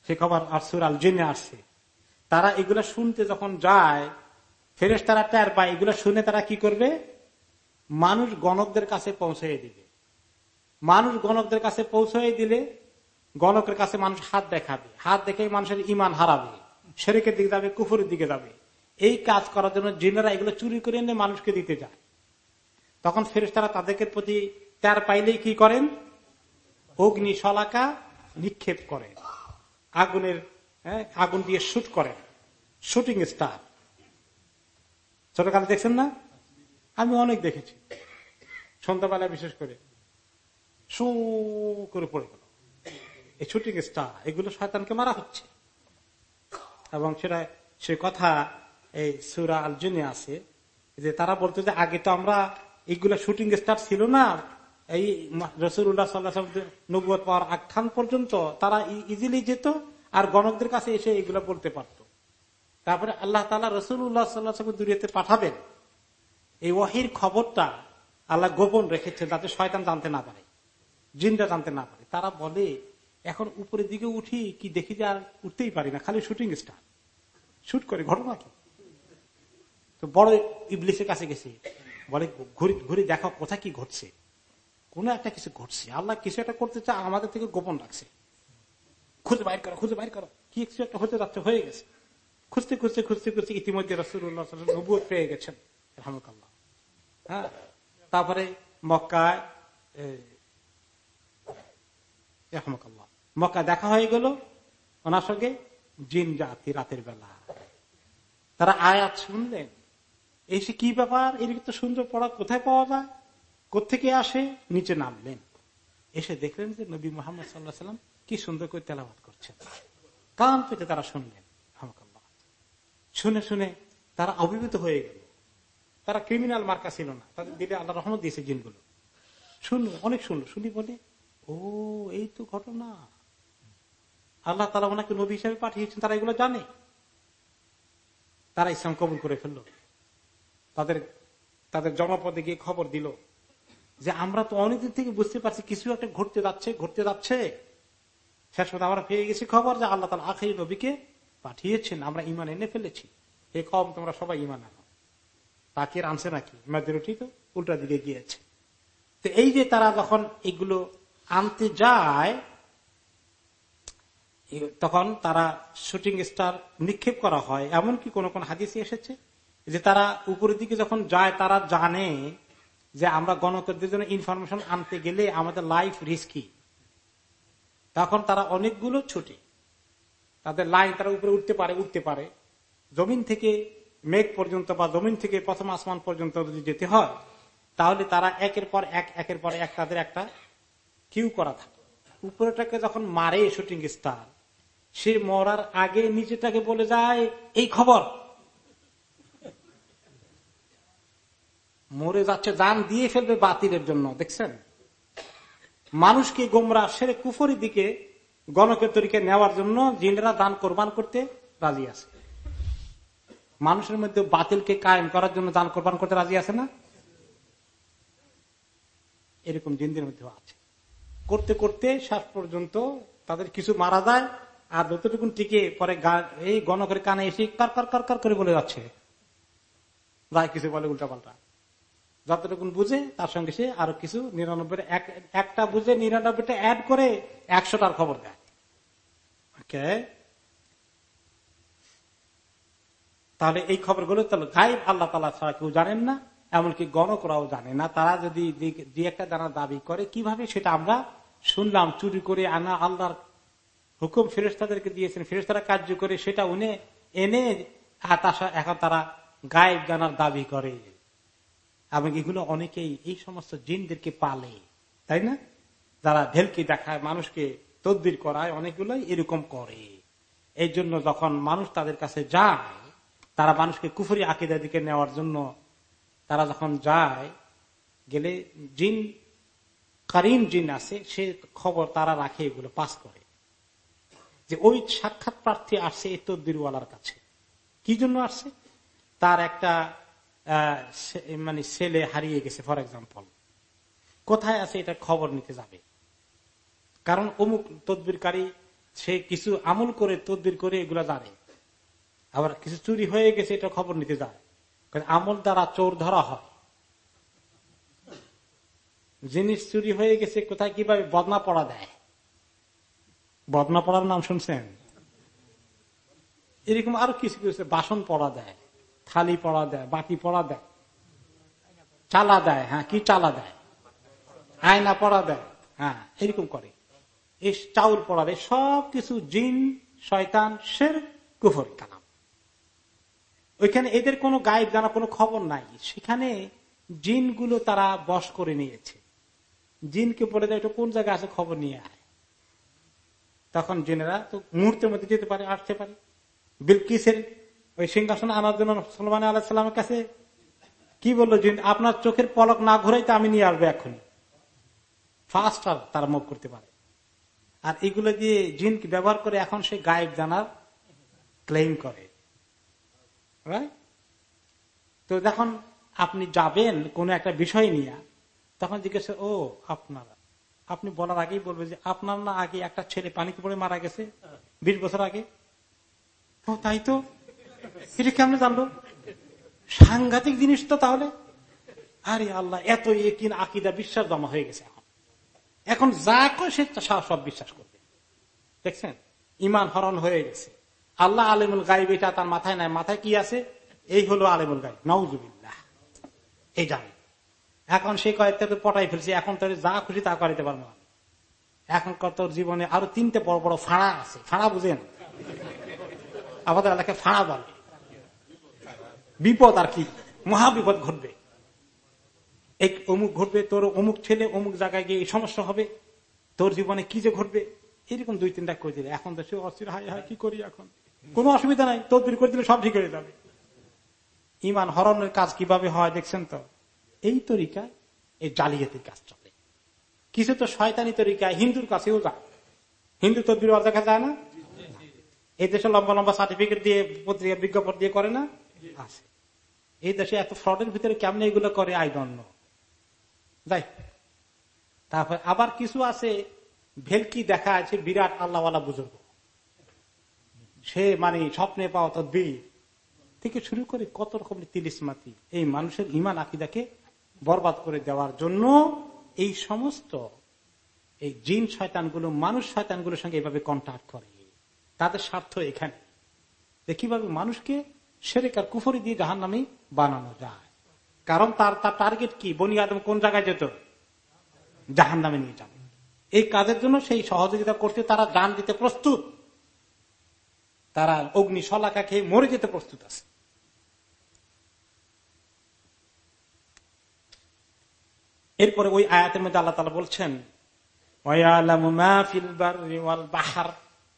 সে খবর আর সুরাল জেনে আসছে। তারা এগুলা শুনতে যখন যায় ফেরেস তারা টের পায়, এগুলো শুনে তারা কি করবে? মানুষ গণকদের কাছে পৌঁছে দিবে। মানুষ গণকদের কাছে পৌঁছে দিলে গণকের কাছে মানুষ হাত দেখাবে। হাত দেখে মানুষের ইমান হারাবে। শেরেকের দিকে যাবে, কুফুরের দিকে যাবে। এই কাজ করার জন্য জিনেরা এগুলো চুরি করে এনে মানুষকে দিতে যায়। তখন ফেরেস্তারা তাদেরকে প্রতি তার পাইলেই কি করেন? অগ্নি শলাকা নিক্ষেপ করেন। আগুনের হ্যাঁ, আগুন দিয়ে শুট করেন শুটিং স্টার ছোটকালে দেখছেন না? আমি অনেক দেখেছি। সন্ধ্যাবেলা বিশেষ করে। শু করে পড়ে গেল। এই শুটিং স্টার এগুলো শয়তানকে মারা হচ্ছে। এবং সেটা সে কথা এই সুরা আল জুনে আছে যে তারা বলতো যে আগে তো আমরা এইগুলো শুটিং স্টার ছিল না। এই রসুল্লাহ সাল্লাহ নবুয় পাওয়ার আখ্যান পর্যন্ত তারা ইজিলি যেত আর গণকদের কাছে এসে এগুলো বলতে পারত। তারপরে আল্লাহ তালা রসুল্লাহ সাল্লাহ দুরিয়াতে পাঠাবেন। এই ওয়াহির খবরটা আল্লাহ গোপন রেখেছেন যাতে শয়তান জানতে না পারে জিনটা জানতে না পারে। তারা বলে, এখন উপরের দিকে উঠি, কি দেখি যে আর উঠতেই পারি না, খালি শুটিং স্টার। শুট করে, ঘটনা কি? তো বড় ইবলিসের কাছে গেছে। বলে, ঘুরে ঘুরে দেখো, কোথায় কি ঘটছে? কোন একটা কিছু ঘটছে। আল্লাহ কিছু একটা করতে চায়, আমাদের থেকে গোপন রাখছে। খুঁজে বাইর করো, খুঁজে বাইর করো। কি কিছু একটা হতে যাচ্ছে, হয়ে গেছে। খুঁজতে খুঁজতে খুঁজতে খুঁজতে ইতিমধ্যে পেয়ে গেছেন। হ্যাঁ? তারপরে মক্কায় রহমকাল্লাহ। মক্কা দেখা হয়ে গেল, ওনার সঙ্গে জিন জাতি রাতের বেলা। তারা আয়াত শুনলেন। এসে কি ব্যাপার? এদিকে তো সুন্দর পড়া কোথায় পাওয়া যায়? কোথেকে আসে? নিচে নামলেন। এসে দেখলেন যে নবী মোহাম্মদ সাল্লাহ সাল্লাম কি সুন্দর করে তেলাবাদ করছেন। কান পেতে তারা শুনলেন। শুনে শুনে তারা অভিভূত হয়ে গেল। তারা ক্রিমিনাল মার্কা ছিল না। তাদের দিলে আল্লাহ রহমত দিয়েছে জিনগুলো। শুনলো, অনেক শুনলো। শুনি বলে, ও, এই তো ঘটনা। আল্লাহ তালা ওনাকে নবী হিসাবে পাঠিয়েছেন, তারা এগুলো জানে? তারা ইসলাম কবুল করে ফেলল। তাদের তাদের জনপদে গিয়ে খবর দিল। যে আমরা তো অনেকদিন থেকে বুঝতে পারছি কিছু একটা ঘটতে যাচ্ছে ঘটতে যাচ্ছে। শেষ পথে আমরা পেয়ে গেছি খবর যে আল্লাহ তালা আখেরি নবীকে পাঠিয়েছেন, আমরা ইমান এনে ফেলেছি। এ কম তোমরা সবাই ইমান আনো। তাকে আনছে নাকি? মেজরিটি তো উল্টা দিকে গিয়েছে। তো এই যে তারা যখন এগুলো আনতে যায় তখন তারা শুটিং স্টার নিক্ষেপ করা হয়। এমনকি কোন কোন হাদিসে এসেছে যে তারা উপরের দিকে যখন যায়, তারা জানে যে আমরা গণতন্ত্রের জন্য ইনফরমেশন আনতে গেলে আমাদের লাইফ রিস্কি তখন তারা অনেকগুলো ছুটে। তাদের লাইন তারা উপরে উঠতে পারে উঠতে পারে। জমিন থেকে মেঘ পর্যন্ত বা জমিন থেকে প্রথম আসমান পর্যন্ত যদি যেতে হয়, তাহলে তারা একের পর এক, একের পর এক তাদের একটা কিউ করা থাকে। উপরেটাকে যখন মারে শুটিং স্টার সে মরার আগে নিচেটাকে বলে যায়, এই খবর মরে যাচ্ছে দান দিয়ে ফেলবে বাতিলের জন্য, দেখছেন? মানুষকে গোমরা, সেরে কুফরি দিকে গণকের তরিকে নেওয়ার জন্য জিনরা দান কোরবান করতে রাজি আছে। মানুষের মধ্যে বাতিলকে কায়েম করার জন্য দান কোরবান করতে রাজি আছে না? এরকম জিনদের মধ্যে আছে। করতে করতে শেষ পর্যন্ত তাদের কিছু মারা যায়, আর যতটুকুন টিকে পরে এই গণকের কানে এসে কার কার কার কার করে বলে যাচ্ছে? যায় কিছু বলে উল্টা পাল্টা যতটুকুন বুঝে, তার সঙ্গে সে আরও কিছু নিরানব্বই একটা বুঝে নিরানব্বইটা অ্যাড করে একশোটার খবর দেয়। ওকে তাহলে এই খবরগুলো তাহলে গাইব আল্লাহ তালা ছাড়া কেউ জানেন না, এমনকি গণকরাও জানে না। তারা যদি দুই একটা জানার দাবি করে, কীভাবে সেটা আমরা শুনলাম, চুরি করে আনা, আল্লাহর হুকুম ফেরেস্তাদেরকে দিয়েছেন ফেরেস্তারা কার্য করে, সেটা উনি এনে এখন তারা গায়েব জানার দাবি করে। এবং এগুলো অনেকেই এই সমস্ত জিনদেরকে পালে, তাই না? যারা ভেলকি দেখায়, মানুষকে তদ্বির করায়, অনেকগুলোই এরকম করে। এই জন্য যখন মানুষ তাদের কাছে যায়, তারা মানুষকে কুফুরি আকিদের দিকে নেওয়ার জন্য তারা যখন যায়, গেলে জিন, কারিম জিন আছে, সে খবর তারা রাখে, এগুলো পাস করে। যে ওই সাক্ষাৎ প্রার্থী আসছে এই তদ্বিরওয়ালার কাছে। কি জন্য আসছে? তার একটা মানে ছেলে হারিয়ে গেছে ফর এক্সাম্পল কোথায় আছে এটা খবর নিতে যাবে? কারণ অমুক তদবিরকারী, সে কিছু আমল করে, তদবির করে এগুলা জানে। আবার কিছু চুরি হয়ে গেছে, এটা খবর নিতে যায়। আমল দ্বারা চোর ধরা হয়। জিনিস চুরি হয়ে গেছে, কোথায় কীভাবে বদনা পড়া দেয়? বদনা পড়ার নাম শুনছেন? এরকম আরও কিছু কিছু বাসন পড়া দেয়। থালি পড়া দেয়, বাটি পড়া দেয়। চালা দেয় হ্যাঁ কি চালা দেয়? আয়না পড়া দেয় হ্যাঁ এরকম করে। এই চাউল পড়া দেয় সব কিছু জিন, শয়তান সের কুফর, কালাম। ওইখানে এদের কোনো গায়েব জানা কোনো খবর নাই। সেখানে জিনগুলো তারা বস করে নিয়েছে। জিনকে বলে দেয় কোন জায়গায় আছে? খবর নিয়ে আয়। তখন জিনেরা তো মুহূর্তের মধ্যে যেতে পারে, আসতে পারে। বিলকিসের ওই সিংহাসন আনার জন্য সলমান আলাহিসাল্লামের কাছে কি বলল জিন আপনার চোখের পলক না ঘুরাইতে আমি নিয়ে আসব এখন ফাস্ট আর তারা মুখ করতে পারে। আর এগুলো দিয়ে জিনকে ব্যবহার করে এখন সে গায়েব জানার ক্লেম করে। তো যখন আপনি যাবেন কোন একটা বিষয় নিয়ে, তখন জিজ্ঞেস, ও, আপনারা? আপনি বলার আগেই বলবে যে, আপনার না আগে একটা ছেলে পানিতে পড়ে মারা গেছে, বিশ বছর আগে? ও, তাই তো? এটা কেমন জানলো? সাংঘাতিক জিনিস তো তাহলে। আরে আল্লাহ, এত একিন আকিদা বিশ্বাস জমা হয়ে গেছে এখন। এখন যা কয় সে সব বিশ্বাস করবে। দেখছেন? ইমান হরণ হয়ে গেছে। আল্লাহ আলিমুল গাইব এটা তার মাথায় নাই। মাথায় কি আছে? এই হলো আলিমুল গাইব নওজুবিল্লাহ এই জানে। এখন সে কয়েকটা পটাই ফেলছে। এখন তোর যা খুশি তা করিতে পারব এখনকার তোর জীবনে আরও তিনটে বড় বড় ফাঁড়া আছে। ফাঁড়া বুঝেন? আমাদের এলাকায় ফাঁড়া বলে। বিপদ আর কি? মহা বিপদ ঘটবে। এক অমুক ঘটবে, তোর অমুক ছেলে অমুক জায়গায় গিয়ে সমস্যা হবে, তোর জীবনে কি যে ঘটবে? এরকম দুই তিনটা করে দিলে। এখন তো সে অস্থির হাই হাই কি করি এখন? কোনো অসুবিধা নাই, তদবির করে দিলে সব ঠিক হয়ে যাবে। ইমান হরণের কাজ কীভাবে হয় দেখছেন তো? এই তরিকা এই জালিয়াতির কাজ চলে। কিছু তো শয়তানি তরিকা, হিন্দুর কাছেও যায় হিন্দু তদবির দেখা যায় না? এই দেশে লম্বা লম্বা সার্টিফিকেট দিয়ে পত্রিকা বিজ্ঞাপন দিয়ে করে না? আছে। এই দেশে এত ফ্রডের ভিতরে কেমন এগুলো করে? আই দণ্ড যাই তারপর আবার কিছু আছে, ভেলকি দেখা আছে, বিরাট আল্লাহওয়ালা বুজুর্গ। সে মানে স্বপ্নে পাওয়া তদ্বির। থেকে শুরু করে কত রকম তিলিসমাতি। এই মানুষের ইমান আকিদাকে বরবাদ করে দেওয়ার জন্য এই সমস্ত এই জিন শয়তানগুলো, মানুষ শয়তানগুলোর সঙ্গে এভাবে কন্ট্যাক্ট করে। তাদের স্বার্থ এখানে। কীভাবে মানুষকে সেরেকার কুফরি দিয়ে জাহান নামে বানানো যায়। কারণ তার তার টার্গেট কি? বনি আদম কোন জায়গায় যেত? জাহান নামে নিয়ে যাবে। এই কাজের জন্য সেই সহযোগিতা করতে তারা যান দিতে প্রস্তুত। তারা অগ্নি শলাকা খেয়ে মরে যেতে প্রস্তুত আছে। এরপরে ওই আয়াতের মধ্যে আল্লাহ তালা বলছেন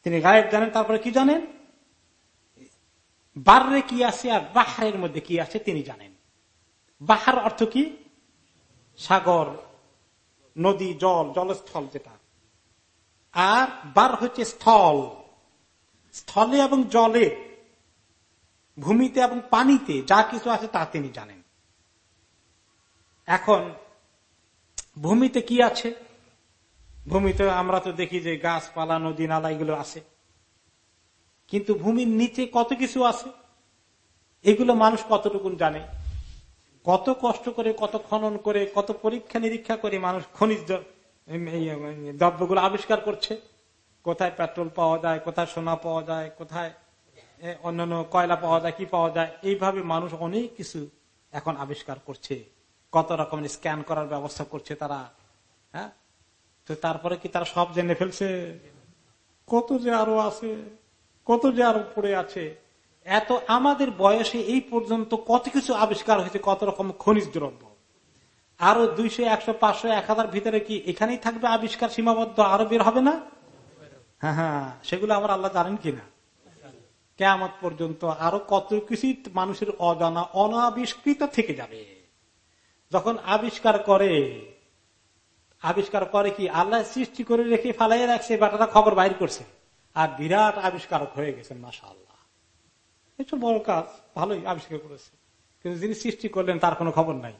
তিনি গায়েব জানেন, তারপরে কি জানেন? বার্রে কি আছে আর বাহারের মধ্যে কি আছে তিনি জানেন। বাহার অর্থ কি? সাগর, নদী, জল, জলস্থল যেটা। আর বার হচ্ছে স্থল। স্থলে এবং জলে, ভূমিতে এবং পানিতে যা কিছু আছে তা তিনি জানেন। এখন, ভূমিতে কি আছে? ভূমিতে আমরা তো দেখি যে গাছপালা, নদী নালা এগুলো আছে। কিন্তু ভূমির নিচে কত কিছু আছে? এগুলো মানুষ কতটুকুন জানে? কত কষ্ট করে, কত খনন করে, কত পরীক্ষা নিরীক্ষা করে মানুষ খনিজ দ্রব্যগুলো আবিষ্কার করছে? কোথায় পেট্রোল পাওয়া যায়, কোথায় সোনা পাওয়া যায়, কোথায় অন্যান্য কয়লা পাওয়া যায়, কি পাওয়া যায়? এইভাবে মানুষ অনেক কিছু এখন আবিষ্কার করছে। কত রকমের স্ক্যান করার ব্যবস্থা করছে তারা হ্যাঁ? তো তারপরে কি তারা সব জেনে ফেলছে? কত যে আরও আছে? কত যে আরও পড়ে আছে, এত আমাদের বয়সে এই পর্যন্ত কত কিছু আবিষ্কার হয়েছে, কত রকম খনিজ দ্রব্য। আরও দুইশো, একশো, পাঁচশো, এক হাজার ভিতরে কি এখানেই থাকবে আবিষ্কার সীমাবদ্ধ, আরও বের হবে না? হ্যাঁ হ্যাঁ সেগুলো আমার আল্লাহ জানেন কিনা? কেমন পর্যন্ত আরও কত কিছু মানুষের অজানা, অনাবিষ্কৃত থেকে যাবে। যখন আবিষ্কার করে আবিষ্কার করে কি? আল্লাহ সৃষ্টি করে রেখে ফালাই রাখছে বাটাটা খবর বাইর করছে। আর বিরাট আবিষ্কারক হয়ে গেছেন মাসা আল্লাহ এটা বড় কাজ, ভালোই আবিষ্কার করেছে। কিন্তু যিনি সৃষ্টি করলেন, তার কোনো খবর নাই।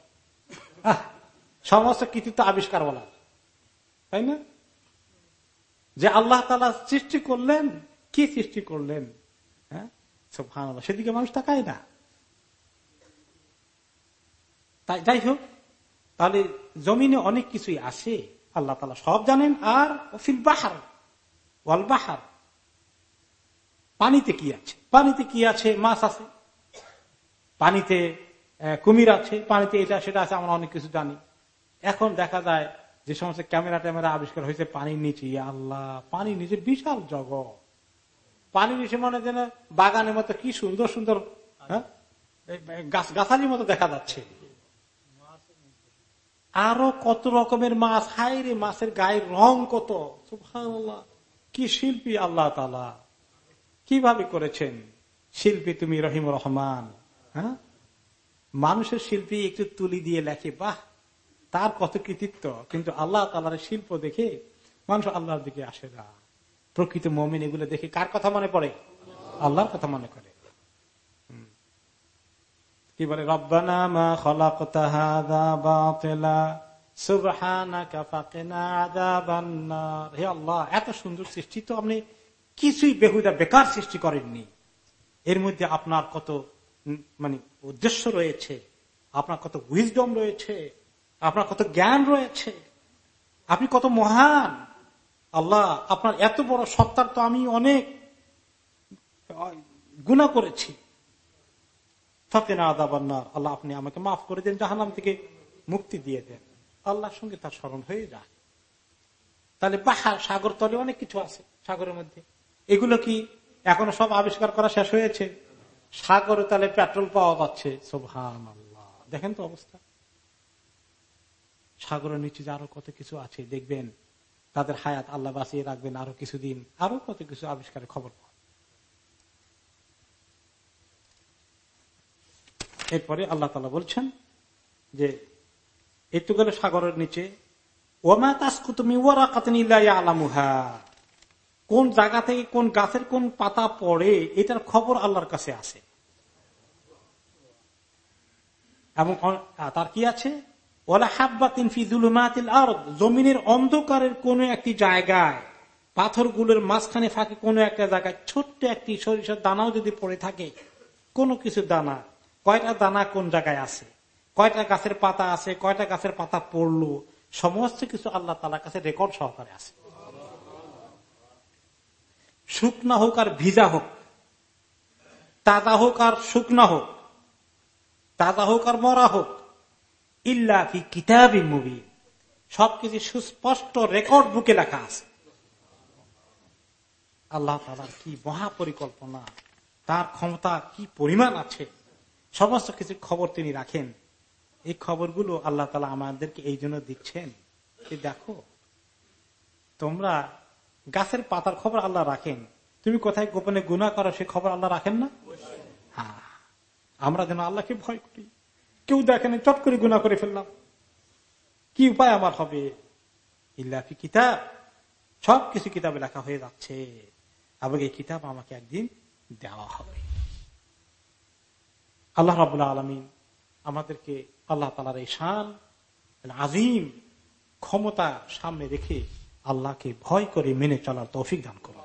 সমস্ত কৃতিত্ব আবিষ্কার বলা তাই না? যে আল্লাহ তালা সৃষ্টি করলেন, কি সৃষ্টি করলেন? হ্যাঁ? সেদিকে মানুষ তাকায় না। তাই, যাই হোক, তাহলে জমিনে অনেক কিছুই আছে, আল্লাহ তালা সব জানেন, আর ফিল বাহার, ওয়াল বাহার। পানিতে কি আছে? পানিতে কি আছে? মাছ আছে। পানিতে কুমির আছে। পানিতে এটা, সেটা আছে, আমরা অনেক কিছু জানি। এখন দেখা যায় যে সমস্ত ক্যামেরা ট্যামেরা আবিষ্কার হয়েছে পানির নিচে। আল্লাহ পানির নিচে বিশাল জগৎ। পানির নিচে মনে যেন বাগানের মতো কি সুন্দর সুন্দর হ্যাঁ? গাছ, গাছালির মতো দেখা যাচ্ছে। আরও কত রকমের মাছ। হাইরে মাছের গায়ের রং কত। কি শিল্পী আল্লাহ তালা কীভাবে করেছেন? শিল্পী তুমি রহিম রহমান হ্যাঁ? মানুষের শিল্পী একটু তুলি দিয়ে লেখে, বাহ, তার কত কৃতিত্ব। কিন্তু আল্লাহ তালার শিল্প দেখে মানুষ আল্লাহর দিকে আসে না। প্রকৃত মমিন এগুলো দেখে কার কথা মনে পড়ে? আল্লাহর কথা মনে করে। কি বলে? রব্বানা হে আল্লাহ, এত সুন্দর সৃষ্টি তো আপনি কিছুই বেহুদা বেকার সৃষ্টি করেননি। এর মধ্যে আপনার কত মানে উদ্দেশ্য রয়েছে, আপনার কত উইজডম রয়েছে, আপনার কত জ্ঞান রয়েছে, আপনি কত মহান। আল্লাহ, আপনার এত বড় সত্তার তো আমি অনেক গুণা করেছি। ফাতেনা আদাবান্নার আল্লাহ আপনি আমাকে মাফ করে দেন জাহানাম থেকে মুক্তি দিয়ে দেন। আল্লাহর সঙ্গে তার স্মরণ হয়ে যায়। তাহলে পাহাড়, সাগর তলে অনেক কিছু আছে, সাগরের মধ্যে। এগুলো কি এখনও সব আবিষ্কার করা শেষ হয়েছে? সাগরে তাহলে পেট্রোল পাওয়া যাচ্ছে। সোভান দেখেন তো অবস্থা। সাগরের নিচে যে আরও কত কিছু আছে, দেখবেন তাদের হায়াত আল্লাহ বাঁচিয়ে রাখবেন আরও কিছুদিন, আরও কত কিছু আবিষ্কারের খবর এরপরে আল্লাহ তালা বলছেন যে গেলে সাগরের নিচে, ওমা তাস্কু তুমি ওরা কাতনি আলামুহা কোন জায়গা থেকে কোন গাছের কোন পাতা পড়ে, এটার খবর আল্লাহর কাছে আছে এবং তার কি আছে? ওলা হাব্বা তিনফি জুলুমাতিল আর জমিনের অন্ধকারের কোন একটি জায়গায়, পাথরগুলোর মাঝখানে ফাঁকে কোন একটা জায়গায় ছোট্ট একটি সরিষার দানাও যদি পড়ে থাকে, কোন কিছু দানা, কয়টা দানা কোন জায়গায় আছে? কয়টা গাছের পাতা আছে? কয়টা গাছের পাতা পড়ল? সমস্ত কিছু আল্লাহ তালার কাছে রেকর্ড সহকারে আছে। শুকনা হোক আর ভিজা হোক, তাজা হোক আর শুকনা হোক, তাজা হোক আর মরা হোক, ইল্লা কিতাবি মুভি সবকিছু সুস্পষ্ট রেকর্ড বুকে লেখা আছে। আল্লাহ তালার কি মহাপরিকল্পনা, তার ক্ষমতা, কি পরিমাণ আছে, সমস্ত কিছু খবর তিনি রাখেন। এই খবরগুলো আল্লাহ তালা আমাদেরকে এই জন্য দিচ্ছেন দেখো, তোমরা গাছের পাতার খবর আল্লাহ রাখেন। তুমি কোথায় গোপনে গুণা করো, সে খবর আল্লাহ রাখেন না? হ্যাঁ। আমরা যেন আল্লাহকে ভয় করি। কেউ দেখেন চট করে গুণা করে ফেললাম। কি উপায় আমার হবে? ইল্লাফি কিতাব। সব কিছু কিতাবে লেখা হয়ে যাচ্ছে। এবং এই কিতাব আমাকে একদিন দেওয়া হবে। আল্লাহ রাবুল্লাহ আলমিন আমাদেরকে আল্লাহ তালার এই শান আজিম ক্ষমতা সামনে রেখে আল্লাহকে ভয় করে মেনে চলার তৌফিক দান করুন।